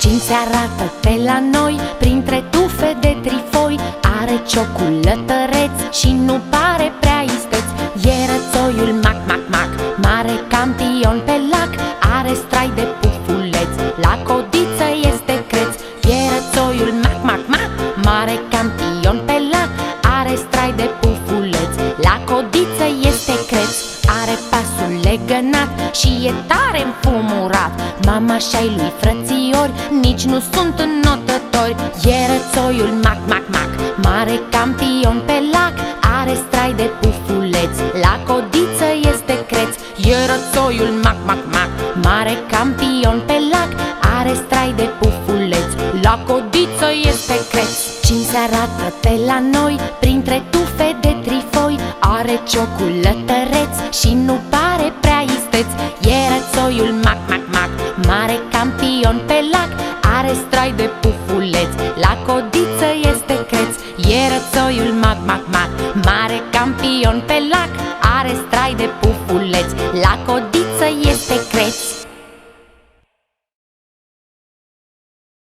Cine se arată pe la noi Printre tufe de trifoi Are ciocul lătăreț Și nu pare prea isteț E rățoiul mac, mac, mac Mare campion pe lac Are strai de pufuleț La codiță este creț. E rățoiul mac, mac, mac Mare campion pe lac Are strai de pufuleț La codiță este creț Are pasul legănat Și e tare înfumurat. Mama și-ai lui frățiori Nici nu sunt înnotători E rățoiul mac, mac, mac Mare campion pe lac. Are strai de pufuleț La codiță este creț. E rățoiul mac, mac, mac Mare campion pe lac. Are strai de pufuleț La codiță este creț. Cine se arată pe la noi Printre tufe de trifoi. Are ciocul lătăreț Și nu pare prea isteț. E rățoiul mac, mac, mac Mare campion pe lac Are strai de pufuleț La codiță este creț. E rățoiul mac, mac, mac Mare campion pe lac Are strai de pufuleț La codiță este creț